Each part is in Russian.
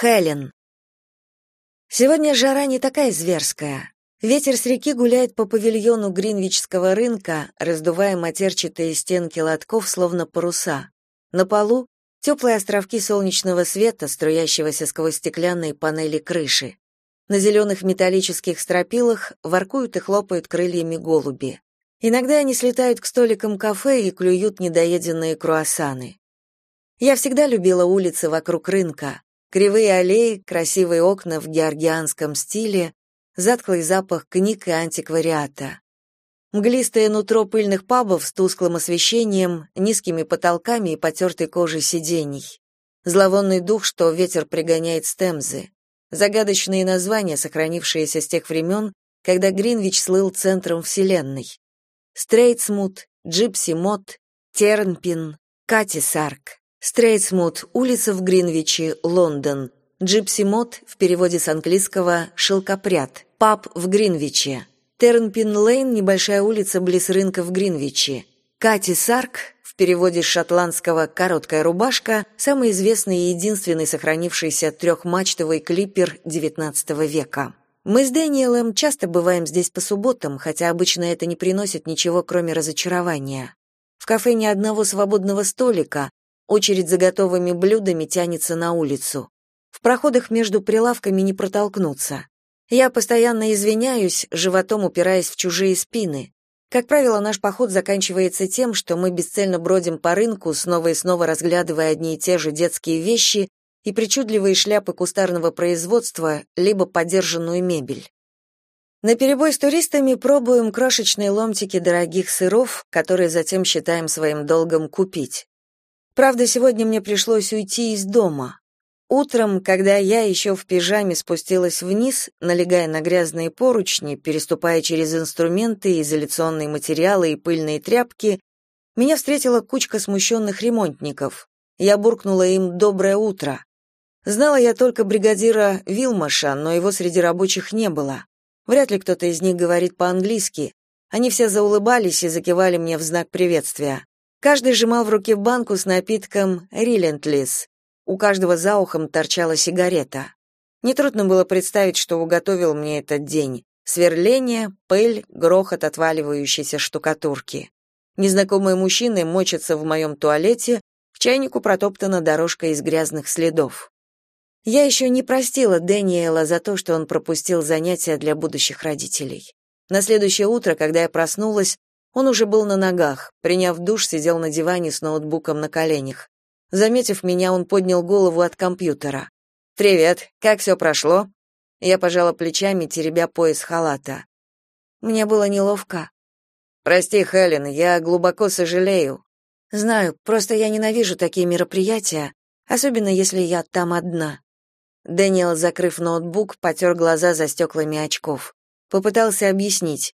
Хелен. Сегодня жара не такая зверская. Ветер с реки гуляет по павильону Гринвичского рынка, раздувая матерчатые стенки лотков, словно паруса. На полу теплые островки солнечного света, струящегося сквозь стеклянные панели крыши. На зеленых металлических стропилах воркуют и хлопают крыльями голуби. Иногда они слетают к столикам кафе и клюют недоеденные круассаны. Я всегда любила улицы вокруг рынка. Кривые аллеи, красивые окна в георгианском стиле, затхлый запах книг и антиквариата. Мглистое нутро пыльных пабов с тусклым освещением, низкими потолками и потертой кожей сидений. Зловонный дух, что ветер пригоняет с Темзы. Загадочные названия, сохранившиеся с тех времен, когда Гринвич слыл центром вселенной. Стрейтсмут, Джипси Мот, Тернпин, Катти Сарк. Стрейтсмут, улица в Гринвиче, Лондон. Джипси Мот в переводе с английского «шелкопряд». Паб в Гринвиче. Тернпин Лейн, небольшая улица близ рынка в Гринвиче. Катти Сарк, в переводе с шотландского «короткая рубашка», самый известный и единственный сохранившийся трехмачтовый клипер XIX века. Мы с Дэниелом часто бываем здесь по субботам, хотя обычно это не приносит ничего, кроме разочарования. В кафе ни одного свободного столика, Очередь за готовыми блюдами тянется на улицу. В проходах между прилавками не протолкнуться. Я постоянно извиняюсь, животом упираясь в чужие спины. Как правило, наш поход заканчивается тем, что мы бесцельно бродим по рынку, снова и снова разглядывая одни и те же детские вещи и причудливые шляпы кустарного производства, либо подержанную мебель. На перебой с туристами пробуем крошечные ломтики дорогих сыров, которые затем считаем своим долгом купить. Правда, сегодня мне пришлось уйти из дома. Утром, когда я еще в пижаме спустилась вниз, налегая на грязные поручни, переступая через инструменты, изоляционные материалы и пыльные тряпки, меня встретила кучка смущенных ремонтников. Я буркнула им «доброе утро». Знала я только бригадира Вилмаша, но его среди рабочих не было. Вряд ли кто-то из них говорит по-английски. Они все заулыбались и закивали мне в знак приветствия. Каждый сжимал в руке банку с напитком «Рилентлис». У каждого за ухом торчала сигарета. Нетрудно было представить, что уготовил мне этот день. Сверление, пыль, грохот отваливающейся штукатурки. Незнакомые мужчины мочатся в моем туалете, к чайнику протоптана дорожка из грязных следов. Я еще не простила Дэниела за то, что он пропустил занятия для будущих родителей. На следующее утро, когда я проснулась, он уже был на ногах, приняв душ, сидел на диване с ноутбуком на коленях. Заметив меня, он поднял голову от компьютера. «Привет, как все прошло?» Я пожала плечами, теребя пояс халата. Мне было неловко. «Прости, Хелен, я глубоко сожалею». «Знаю, просто я ненавижу такие мероприятия, особенно если я там одна». Дэниел, закрыв ноутбук, потер глаза за стеклами очков. Попытался объяснить.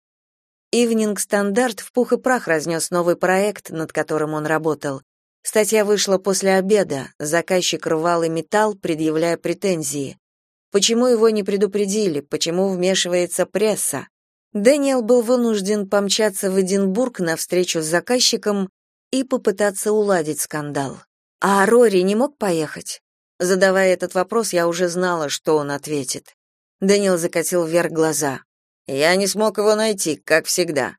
Evening Standard в пух и прах разнес новый проект, над которым он работал. Статья вышла после обеда, заказчик рвал и металл, предъявляя претензии. Почему его не предупредили, почему вмешивается пресса? Дэниел был вынужден помчаться в Эдинбург на встречу с заказчиком и попытаться уладить скандал. А Рори не мог поехать? Задавая этот вопрос, я уже знала, что он ответит. Дэниел закатил вверх глаза. Я не смог его найти, как всегда.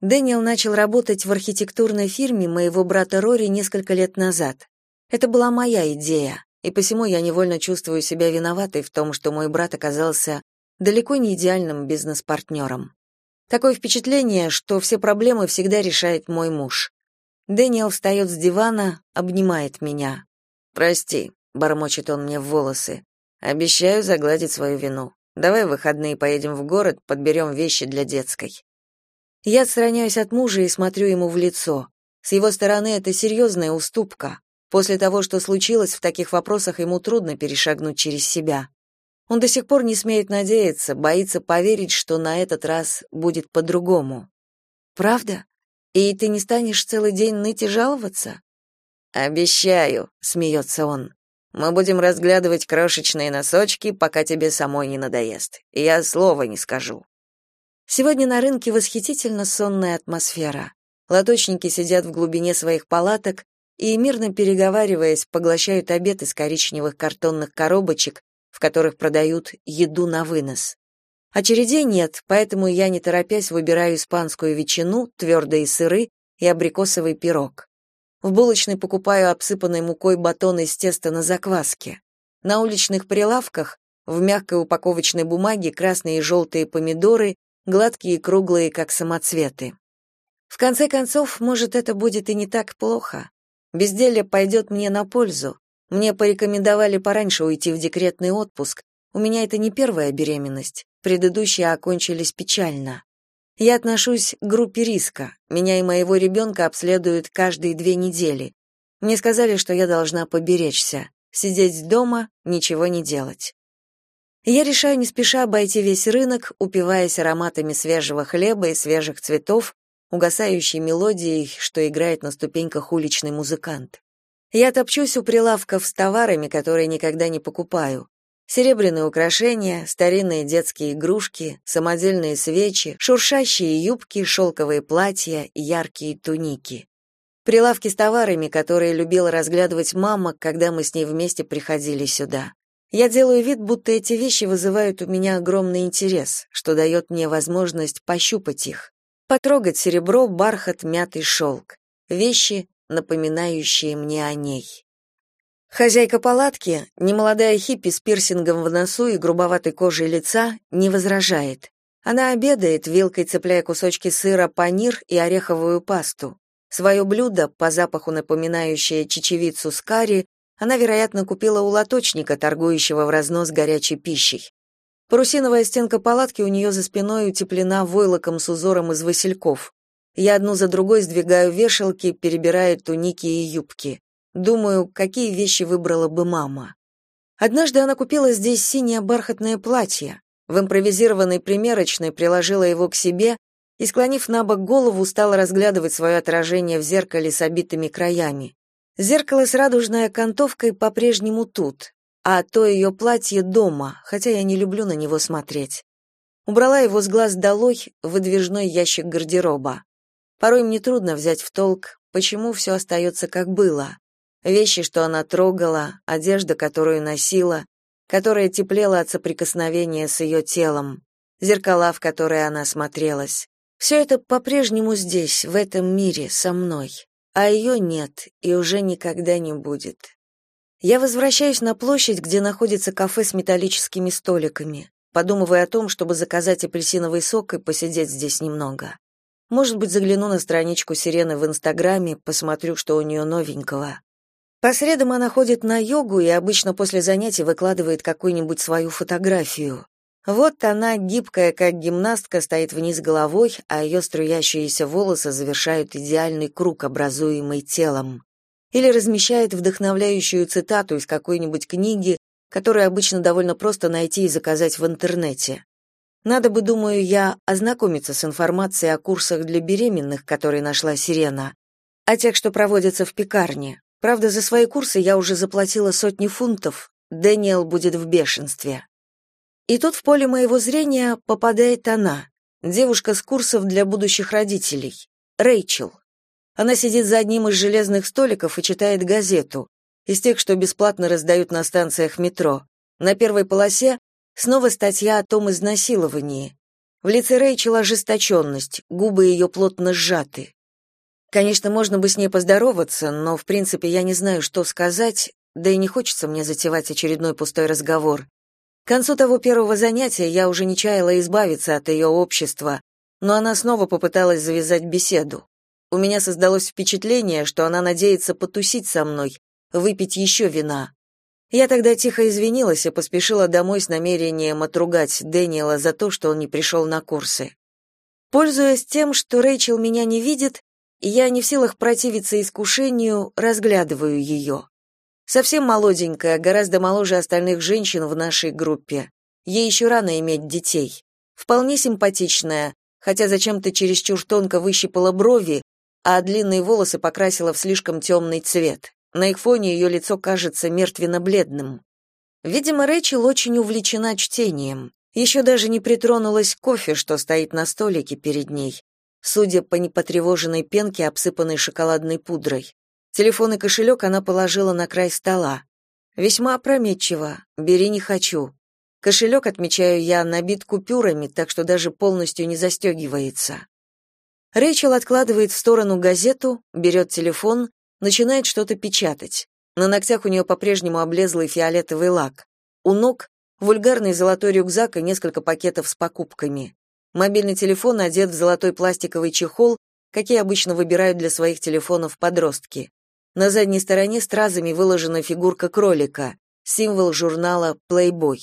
Дэниел начал работать в архитектурной фирме моего брата Рори несколько лет назад. Это была моя идея, и посему я невольно чувствую себя виноватой в том, что мой брат оказался далеко не идеальным бизнес-партнером. Такое впечатление, что все проблемы всегда решает мой муж. Дэниел встает с дивана, обнимает меня. «Прости», — бормочет он мне в волосы. «Обещаю загладить свою вину». Давай в выходные поедем в город, подберем вещи для детской. Я отстраняюсь от мужа и смотрю ему в лицо. С его стороны это серьезная уступка. После того, что случилось, в таких вопросах ему трудно перешагнуть через себя. Он до сих пор не смеет надеяться, боится поверить, что на этот раз будет по-другому. Правда? И ты не станешь целый день ныть и жаловаться? Обещаю, смеется он. Мы будем разглядывать крошечные носочки, пока тебе самой не надоест. Я слова не скажу. Сегодня на рынке восхитительно сонная атмосфера. Лоточники сидят в глубине своих палаток, и, мирно переговариваясь, поглощают обед из коричневых картонных коробочек, в которых продают еду на вынос. Очередей нет, поэтому я, не торопясь, выбираю испанскую ветчину, твердые сыры и абрикосовый пирог. В булочной покупаю обсыпанный мукой батон из теста на закваске. На уличных прилавках в мягкой упаковочной бумаге красные и желтые помидоры, гладкие и круглые, как самоцветы. В конце концов, может, это будет и не так плохо. Безделье пойдет мне на пользу. Мне порекомендовали пораньше уйти в декретный отпуск. У меня это не первая беременность. Предыдущие окончились печально. Я отношусь к группе риска. Меня и моего ребенка обследуют каждые две недели. Мне сказали, что я должна поберечься, сидеть дома, ничего не делать. Я решаю не спеша обойти весь рынок, упиваясь ароматами свежего хлеба и свежих цветов, угасающей мелодией, что играет на ступеньках уличный музыкант. Я топчусь у прилавков с товарами, которые никогда не покупаю. Серебряные украшения, старинные детские игрушки, самодельные свечи, шуршащие юбки, шелковые платья, яркие туники. Прилавки с товарами, которые любила разглядывать мама, когда мы с ней вместе приходили сюда. Я делаю вид, будто эти вещи вызывают у меня огромный интерес, что дает мне возможность пощупать их, потрогать серебро, бархат, мятый шелк. Вещи, напоминающие мне о ней. Хозяйка палатки, немолодая хиппи с пирсингом в носу и грубоватой кожей лица, не возражает. Она обедает, вилкой цепляя кусочки сыра, панир и ореховую пасту. Свое блюдо, по запаху напоминающее чечевицу с карри, она, вероятно, купила у лоточника, торгующего в разнос горячей пищей. Парусиновая стенка палатки у нее за спиной утеплена войлоком с узором из васильков. Я одну за другой сдвигаю вешалки, перебирая туники и юбки. Думаю, какие вещи выбрала бы мама. Однажды она купила здесь синее бархатное платье. В импровизированной примерочной приложила его к себе и, склонив на бок голову, стала разглядывать свое отражение в зеркале с обитыми краями. Зеркало с радужной окантовкой по-прежнему тут, а то ее платье дома, хотя я не люблю на него смотреть. Убрала его с глаз долой в выдвижной ящик гардероба. Порой мне трудно взять в толк, почему все остается как было. Вещи, что она трогала, одежда, которую носила, которая теплела от соприкосновения с ее телом, зеркала, в которые она смотрелась. Все это по-прежнему здесь, в этом мире, со мной а ее нет и уже никогда не будет. Я возвращаюсь на площадь, где находится кафе с металлическими столиками, подумывая о том, чтобы заказать апельсиновый сок и посидеть здесь немного. Может быть, загляну на страничку Сирены в Инстаграме, посмотрю, что у нее новенького. По средам она ходит на йогу и обычно после занятий выкладывает какую-нибудь свою фотографию. Вот она, гибкая как гимнастка, стоит вниз головой, а ее струящиеся волосы завершают идеальный круг, образуемый телом. Или размещает вдохновляющую цитату из какой-нибудь книги, которую обычно довольно просто найти и заказать в интернете. Надо бы, думаю я, ознакомиться с информацией о курсах для беременных, которые нашла Сирена, о тех, что проводятся в пекарне. Правда, за свои курсы я уже заплатила сотни фунтов. Дэниел будет в бешенстве. И тут в поле моего зрения попадает она, девушка с курсов для будущих родителей, Рэйчел. Она сидит за одним из железных столиков и читает газету, из тех, что бесплатно раздают на станциях метро. На первой полосе снова статья о том изнасиловании. В лице Рэйчел ожесточенность, губы ее плотно сжаты. Конечно, можно бы с ней поздороваться, но, в принципе, я не знаю, что сказать, да и не хочется мне затевать очередной пустой разговор. К концу того первого занятия я уже не чаяла избавиться от ее общества, но она снова попыталась завязать беседу. У меня создалось впечатление, что она надеется потусить со мной, выпить еще вина. Я тогда тихо извинилась и поспешила домой с намерением отругать Дэниела за то, что он не пришел на курсы. Пользуясь тем, что Рэйчел меня не видит, я не в силах противиться искушению, разглядываю ее. Совсем молоденькая, гораздо моложе остальных женщин в нашей группе. Ей еще рано иметь детей. Вполне симпатичная, хотя зачем-то чересчур тонко выщипала брови, а длинные волосы покрасила в слишком темный цвет. На их фоне ее лицо кажется мертвенно-бледным. Видимо, Рэйчел очень увлечена чтением. Еще даже не притронулась кофе, что стоит на столике перед ней, судя по непотревоженной пенке, обсыпанной шоколадной пудрой. Телефон и кошелек она положила на край стола. Весьма опрометчиво. Бери не хочу. Кошелек, отмечаю я, набит купюрами, так что даже полностью не застегивается. Рэйчел откладывает в сторону газету, берет телефон, начинает что-то печатать. На ногтях у нее по-прежнему облезлый фиолетовый лак. У ног вульгарный золотой рюкзак и несколько пакетов с покупками. Мобильный телефон одет в золотой пластиковый чехол, какие обычно выбирают для своих телефонов подростки. На задней стороне стразами выложена фигурка кролика, символ журнала Playboy.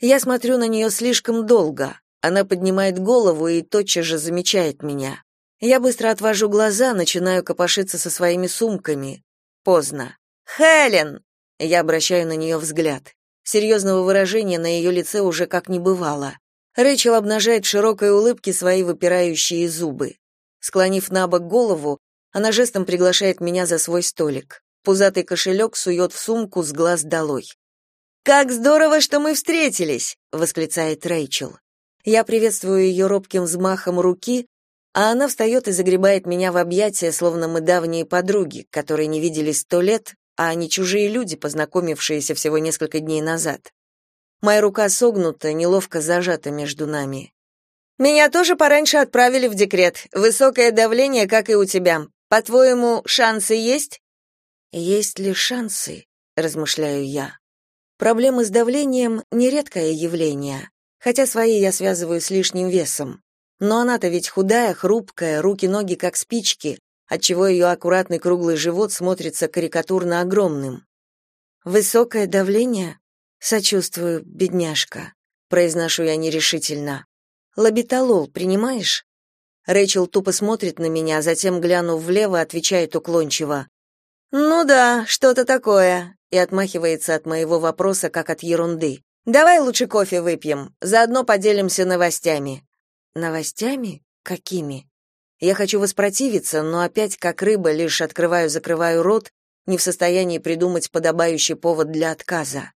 Я смотрю на нее слишком долго. Она поднимает голову и тотчас же замечает меня. Я быстро отвожу глаза, начинаю копошиться со своими сумками. Поздно. «Хелен!» Я обращаю на нее взгляд. Серьезного выражения на ее лице уже как не бывало. Рэйчел обнажает в широкой улыбке свои выпирающие зубы. Склонив на бок голову, она жестом приглашает меня за свой столик. Пузатый кошелек сует в сумку с глаз долой. «Как здорово, что мы встретились!» — восклицает Рэйчел. Я приветствую ее робким взмахом руки, а она встает и загребает меня в объятия, словно мы давние подруги, которые не виделись сто лет, а не чужие люди, познакомившиеся всего несколько дней назад. Моя рука согнута, неловко зажата между нами. Меня тоже пораньше отправили в декрет. Высокое давление, как и у тебя. По-твоему, шансы есть? Есть ли шансы? размышляю я. Проблемы с давлением нередкое явление, хотя свои я связываю с лишним весом. Но она-то ведь худая, хрупкая, руки-ноги как спички, отчего ее аккуратный круглый живот смотрится карикатурно огромным. Высокое давление? Сочувствую, бедняжка, произношу я нерешительно. Лабеталол принимаешь? Рэйчел тупо смотрит на меня, затем, глянув влево, отвечает уклончиво: "Ну да, что-то такое", и отмахивается от моего вопроса как от ерунды. "Давай лучше кофе выпьем, заодно поделимся новостями". Новостями? Какими? Я хочу воспротивиться, но опять как рыба лишь открываю-закрываю рот, не в состоянии придумать подобающий повод для отказа.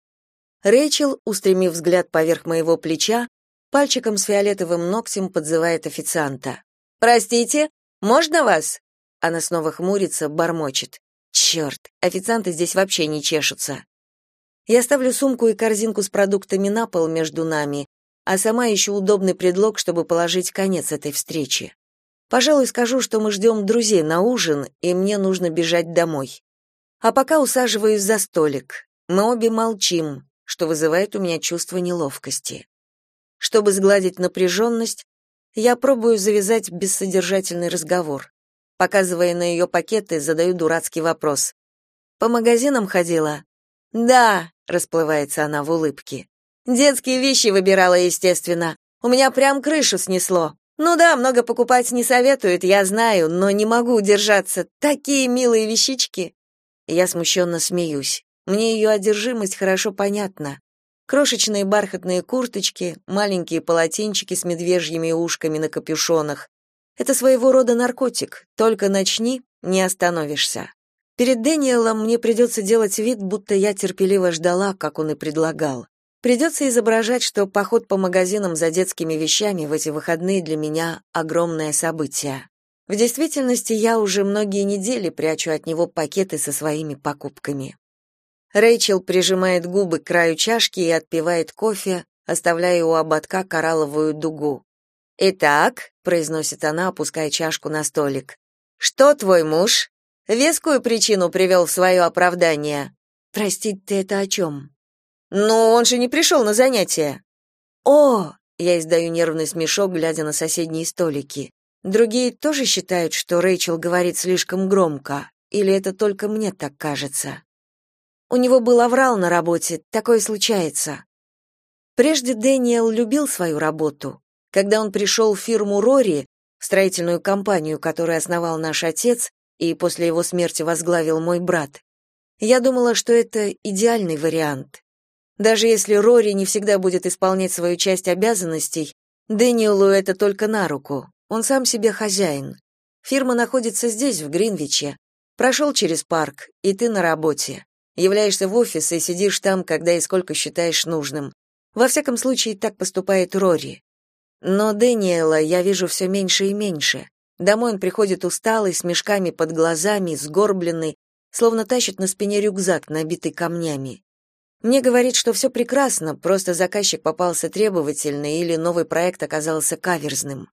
Рэйчел, устремив взгляд поверх моего плеча, пальчиком с фиолетовым ногтем подзывает официанта. «Простите, можно вас?» Она снова хмурится, бормочет. «Черт, официанты здесь вообще не чешутся». Я ставлю сумку и корзинку с продуктами на пол между нами, а сама ищу удобный предлог, чтобы положить конец этой встрече. Пожалуй, скажу, что мы ждем друзей на ужин, и мне нужно бежать домой. А пока усаживаюсь за столик. Мы обе молчим, что вызывает у меня чувство неловкости. Чтобы сгладить напряженность, я пробую завязать бессодержательный разговор. Показывая на ее пакеты, задаю дурацкий вопрос. «По магазинам ходила?» «Да», — расплывается она в улыбке. «Детские вещи выбирала, естественно. У меня прям крышу снесло. Ну да, много покупать не советуют, я знаю, но не могу удержаться. Такие милые вещички. Я смущенно смеюсь. Мне ее одержимость хорошо понятна. Крошечные бархатные курточки, маленькие полотенчики с медвежьими ушками на капюшонах. Это своего рода наркотик. Только начни, не остановишься. Перед Дэниелом мне придется делать вид, будто я терпеливо ждала, как он и предлагал. Придется изображать, что поход по магазинам за детскими вещами в эти выходные для меня огромное событие. В действительности я уже многие недели прячу от него пакеты со своими покупками. Рэйчел прижимает губы к краю чашки и отпивает кофе, оставляя у ободка коралловую дугу. «Итак», — произносит она, опуская чашку на столик, — «что твой муж? Вескую причину привел в свое оправдание». «Простить ты это о чем?» Но он же не пришел на занятия. О, я издаю нервный смешок, глядя на соседние столики. Другие тоже считают, что Рэйчел говорит слишком громко, или это только мне так кажется. У него был аврал на работе, такое случается. Прежде Дэниел любил свою работу. Когда он пришел в фирму Рори, строительную компанию, которую основал наш отец и после его смерти возглавил мой брат, я думала, что это идеальный вариант. Даже если Рори не всегда будет исполнять свою часть обязанностей, Дэниелу это только на руку. Он сам себе хозяин. Фирма находится здесь, в Гринвиче. Прошел через парк, и ты на работе. Являешься в офис и сидишь там, когда и сколько считаешь нужным. Во всяком случае, так поступает Рори. Но Дэниела я вижу все меньше и меньше. Домой он приходит усталый, с мешками под глазами, сгорбленный, словно тащит на спине рюкзак, набитый камнями. Мне говорит, что все прекрасно, просто заказчик попался требовательный или новый проект оказался каверзным.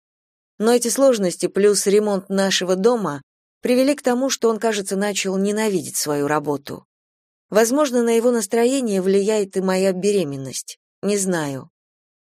Но эти сложности плюс ремонт нашего дома привели к тому, что он, кажется, начал ненавидеть свою работу. Возможно, на его настроение влияет и моя беременность. Не знаю.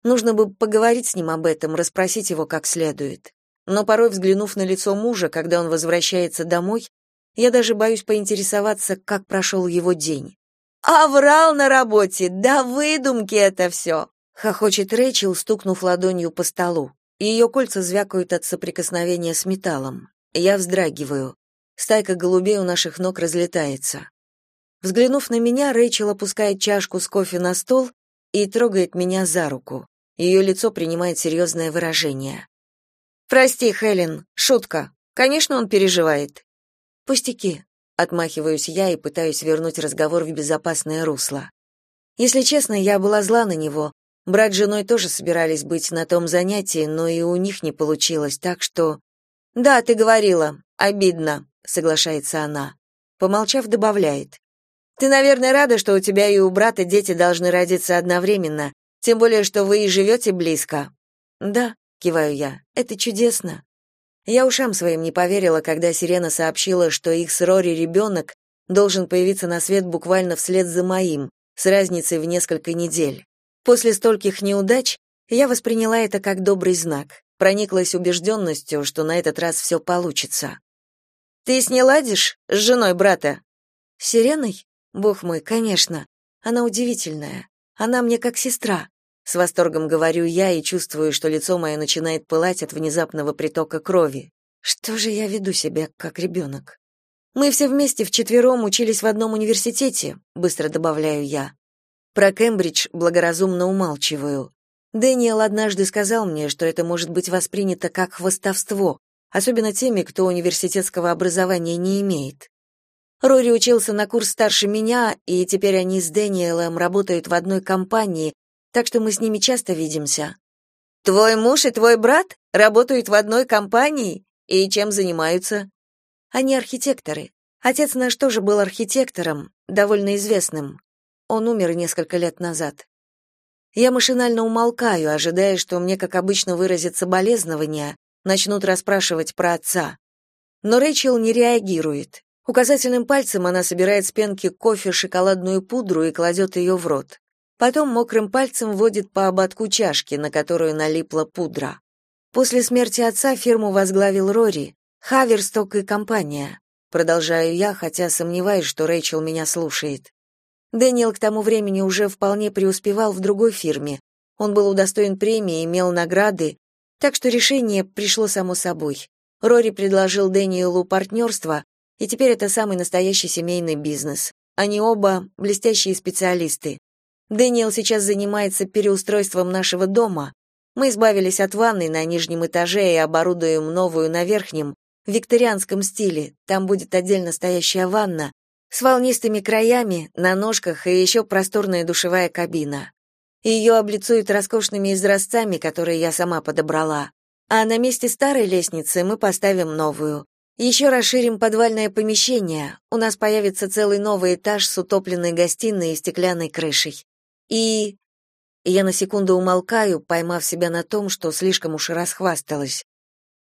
Нужно бы поговорить с ним об этом, расспросить его как следует. Но порой, взглянув на лицо мужа, когда он возвращается домой, я даже боюсь поинтересоваться, как прошел его день. «А врал на работе! Да выдумки это все!» — хохочет Рэйчел, стукнув ладонью по столу. Ее кольца звякают от соприкосновения с металлом. Я вздрагиваю. Стайка голубей у наших ног разлетается. Взглянув на меня, Рэйчел опускает чашку с кофе на стол и трогает меня за руку. Ее лицо принимает серьезное выражение. «Прости, Хелен, шутка. Конечно, он переживает». «Пустяки. Отмахиваюсь я и пытаюсь вернуть разговор в безопасное русло. Если честно, я была зла на него. Брат с женой тоже собирались быть на том занятии, но и у них не получилось, так что... «Да, ты говорила. Обидно», — соглашается она. Помолчав, добавляет. «Ты, наверное, рада, что у тебя и у брата дети должны родиться одновременно, тем более, что вы и живете близко». «Да», — киваю я, — «это чудесно». Я ушам своим не поверила, когда Сирена сообщила, что их с Рори ребенок должен появиться на свет буквально вслед за моим, с разницей в несколько недель. После стольких неудач я восприняла это как добрый знак, прониклась убежденностью, что на этот раз все получится. «Ты с ней ладишь? С женой брата?» «С Сиреной? Бог мой, конечно. Она удивительная. Она мне как сестра. С восторгом говорю я и чувствую, что лицо мое начинает пылать от внезапного притока крови. Что же я веду себя как ребенок? Мы все вместе вчетвером учились в одном университете, быстро добавляю я. Про Кембридж благоразумно умалчиваю. Дэниел однажды сказал мне, что это может быть воспринято как хвастовство, особенно теми, кто университетского образования не имеет. Рори учился на курс старше меня, и теперь они с Дэниелом работают в одной компании, так что мы с ними часто видимся. Твой муж и твой брат работают в одной компании и чем занимаются? Они архитекторы. Отец наш тоже был архитектором, довольно известным. Он умер несколько лет назад. Я машинально умолкаю, ожидая, что мне, как обычно, выразят соболезнования, начнут расспрашивать про отца. Но Рэйчел не реагирует. Указательным пальцем она собирает с пенки кофе шоколадную пудру и кладет ее в рот. Потом мокрым пальцем водит по ободку чашки, на которую налипла пудра. После смерти отца фирму возглавил Рори, Хаверсток и компания. Продолжаю я, хотя сомневаюсь, что Рэйчел меня слушает. Дэниел к тому времени уже вполне преуспевал в другой фирме. Он был удостоен премии, имел награды, так что решение пришло само собой. Рори предложил Дэниелу партнерство, и теперь это самый настоящий семейный бизнес. Они оба блестящие специалисты. Дэниел сейчас занимается переустройством нашего дома. Мы избавились от ванной на нижнем этаже и оборудуем новую на верхнем, в викторианском стиле. Там будет отдельно стоящая ванна с волнистыми краями, на ножках и еще просторная душевая кабина. Ее облицуют роскошными изразцами, которые я сама подобрала. А на месте старой лестницы мы поставим новую. Еще расширим подвальное помещение. У нас появится целый новый этаж с утопленной гостиной и стеклянной крышей. И я на секунду умолкаю, поймав себя на том, что слишком уж расхвасталась.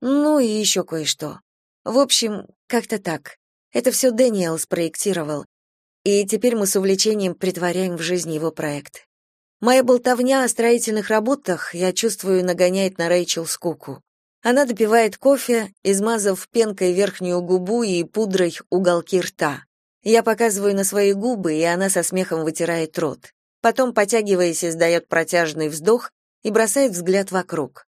Ну и еще кое-что. В общем, как-то так. Это все Дэниел спроектировал. И теперь мы с увлечением притворяем в жизнь его проект. Моя болтовня о строительных работах, я чувствую, нагоняет на Рэйчел скуку. Она допивает кофе, измазав пенкой верхнюю губу и пудрой уголки рта. Я показываю на свои губы, и она со смехом вытирает рот потом, потягиваясь, издает протяжный вздох и бросает взгляд вокруг.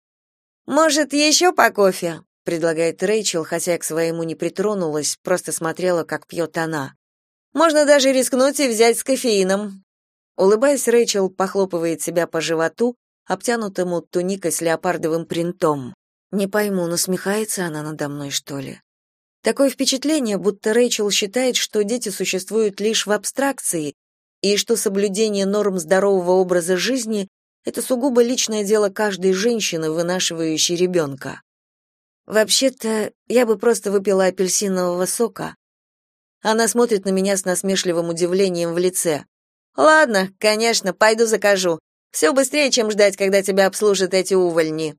«Может, еще по кофе?» — предлагает Рэйчел, хотя к своему не притронулась, просто смотрела, как пьет она. «Можно даже рискнуть и взять с кофеином». Улыбаясь, Рэйчел похлопывает себя по животу, обтянутому туникой с леопардовым принтом. Не пойму, насмехается она надо мной, что ли? Такое впечатление, будто Рэйчел считает, что дети существуют лишь в абстракции, и что соблюдение норм здорового образа жизни – это сугубо личное дело каждой женщины, вынашивающей ребенка. Вообще-то, я бы просто выпила апельсинового сока. Она смотрит на меня с насмешливым удивлением в лице. Ладно, конечно, пойду закажу. Все быстрее, чем ждать, когда тебя обслужат эти увольни.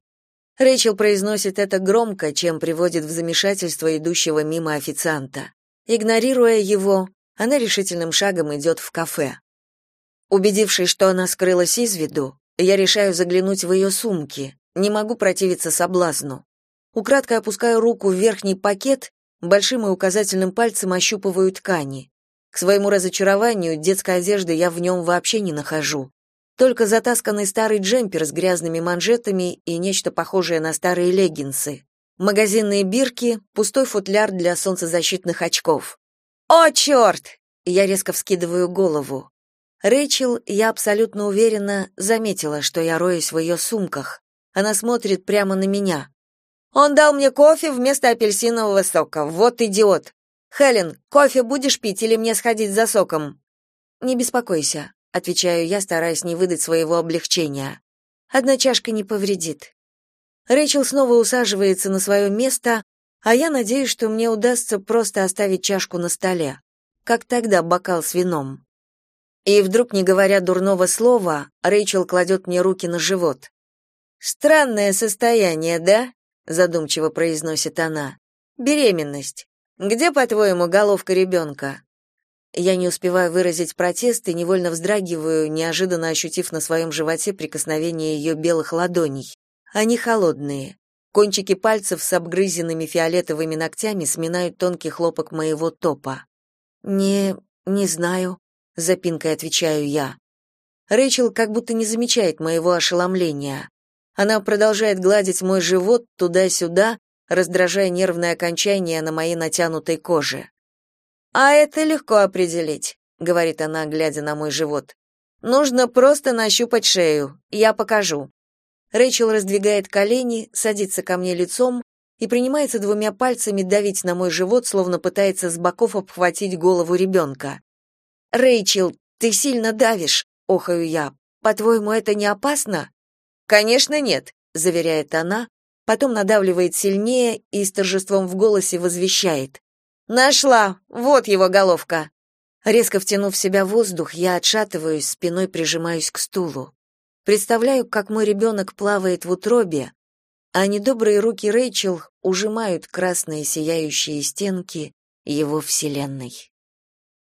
Рэйчел произносит это громко, чем приводит в замешательство идущего мимо официанта. Игнорируя его, она решительным шагом идет в кафе. Убедившись, что она скрылась из виду, я решаю заглянуть в ее сумки. Не могу противиться соблазну. Украдкой опускаю руку в верхний пакет, большим и указательным пальцем ощупываю ткани. К своему разочарованию детской одежды я в нем вообще не нахожу. Только затасканный старый джемпер с грязными манжетами и нечто похожее на старые леггинсы. Магазинные бирки, пустой футляр для солнцезащитных очков. «О, черт!» Я резко вскидываю голову. Рэйчел, я абсолютно уверена, заметила, что я роюсь в ее сумках. Она смотрит прямо на меня. «Он дал мне кофе вместо апельсинового сока. Вот идиот! Хелен, кофе будешь пить или мне сходить за соком?» «Не беспокойся отвечаю я, стараясь не выдать своего облегчения. Одна чашка не повредит. Рэйчел снова усаживается на свое место, а я надеюсь, что мне удастся просто оставить чашку на столе, как тогда бокал с вином. И вдруг, не говоря дурного слова, Рэйчел кладет мне руки на живот. Странное состояние, да? задумчиво произносит она. Беременность. Где, по-твоему, головка ребенка?» Я не успеваю выразить протест и невольно вздрагиваю, неожиданно ощутив на своем животе прикосновение ее белых ладоней. Они холодные. Кончики пальцев с обгрызенными фиолетовыми ногтями сминают тонкий хлопок моего топа. «Не... не знаю», — запинкой отвечаю я. Рэйчел как будто не замечает моего ошеломления. Она продолжает гладить мой живот туда-сюда, раздражая нервное окончание на моей натянутой коже. А это легко определить, говорит она, глядя на мой живот. Нужно просто нащупать шею. Я покажу. Рэйчел раздвигает колени, садится ко мне лицом и принимается двумя пальцами давить на мой живот, словно пытается с боков обхватить голову ребенка. «Рэйчел, ты сильно давишь», — охаю я. «По-твоему, это не опасно?» «Конечно нет», — заверяет она, потом надавливает сильнее и с торжеством в голосе возвещает. Нашла. Вот его головка. Резко втянув в себя воздух, я отшатываюсь, спиной прижимаюсь к стулу. Представляю, как мой ребенок плавает в утробе, а недобрые руки Рэйчел ужимают красные сияющие стенки его вселенной.